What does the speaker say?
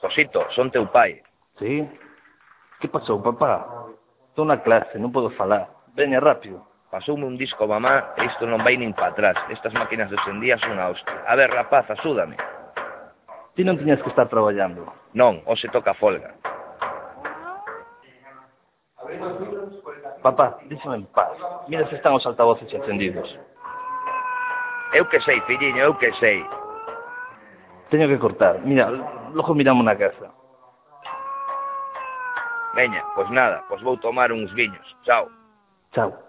Josito, son teu pai. Sí? Que pasou, papá? Estou na clase, non podo falar. Veña rápido. Pasoume un disco, mamá, e isto non vai nin para atrás. Estas máquinas de hoxendía son a hostia. A ver, rapaz, asúdame. Ti non tiñas que estar traballando. Non, hoxe toca folga. Papá, díxeme en paz. Mira se están os altavoces encendidos. Eu que sei, filliño, eu que sei. Teño que cortar. Mira, logo miramos na casa. Veña, pois nada, pois vou tomar uns viños. Chao. Chao.